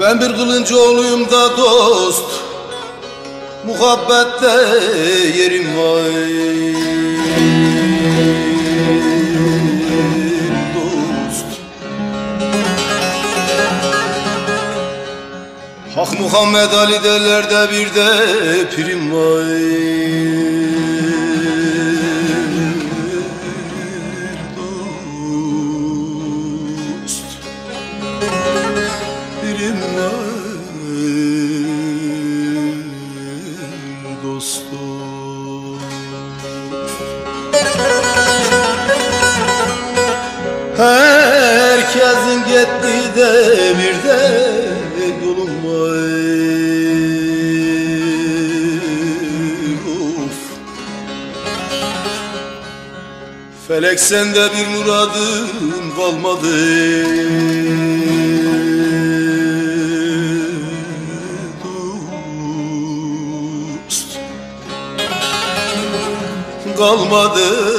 Ben bir kılıncı oğluyum da dost. Muhabbette yerim Hak Muhammed Ali derler de bir de prim var dost Prim var Herkesin devirde yolum var Of. Felek sende bir muradın kalmadı. Dost. Kalmadı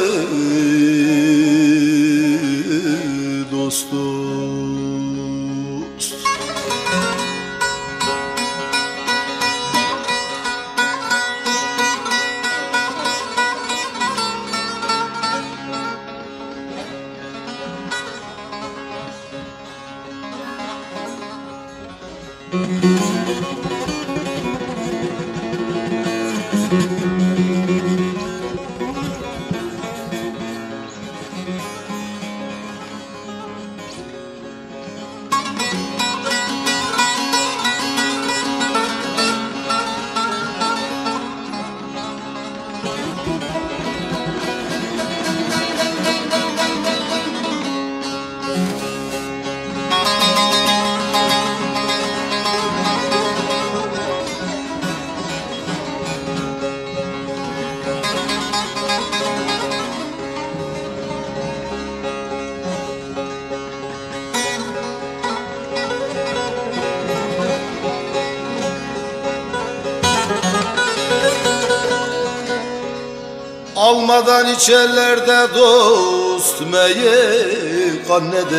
Thank you. Almadan içerler de dost kannedin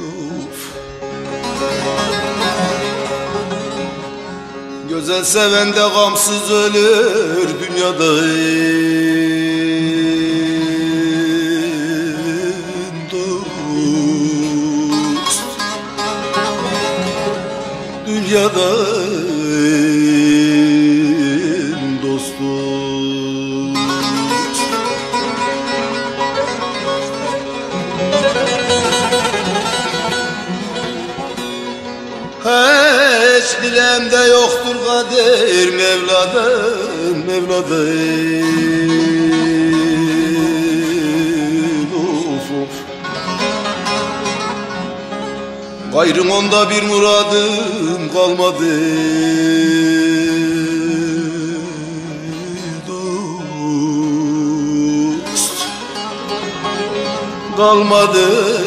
of. Güzel seven de gamsız ölür dünyada. Dost. Dünyada Hiç dilemde yoktur kader Mevla'dan Mevla'dan Of Gayrım onda bir muradım kalmadı. Dost. Kalmadı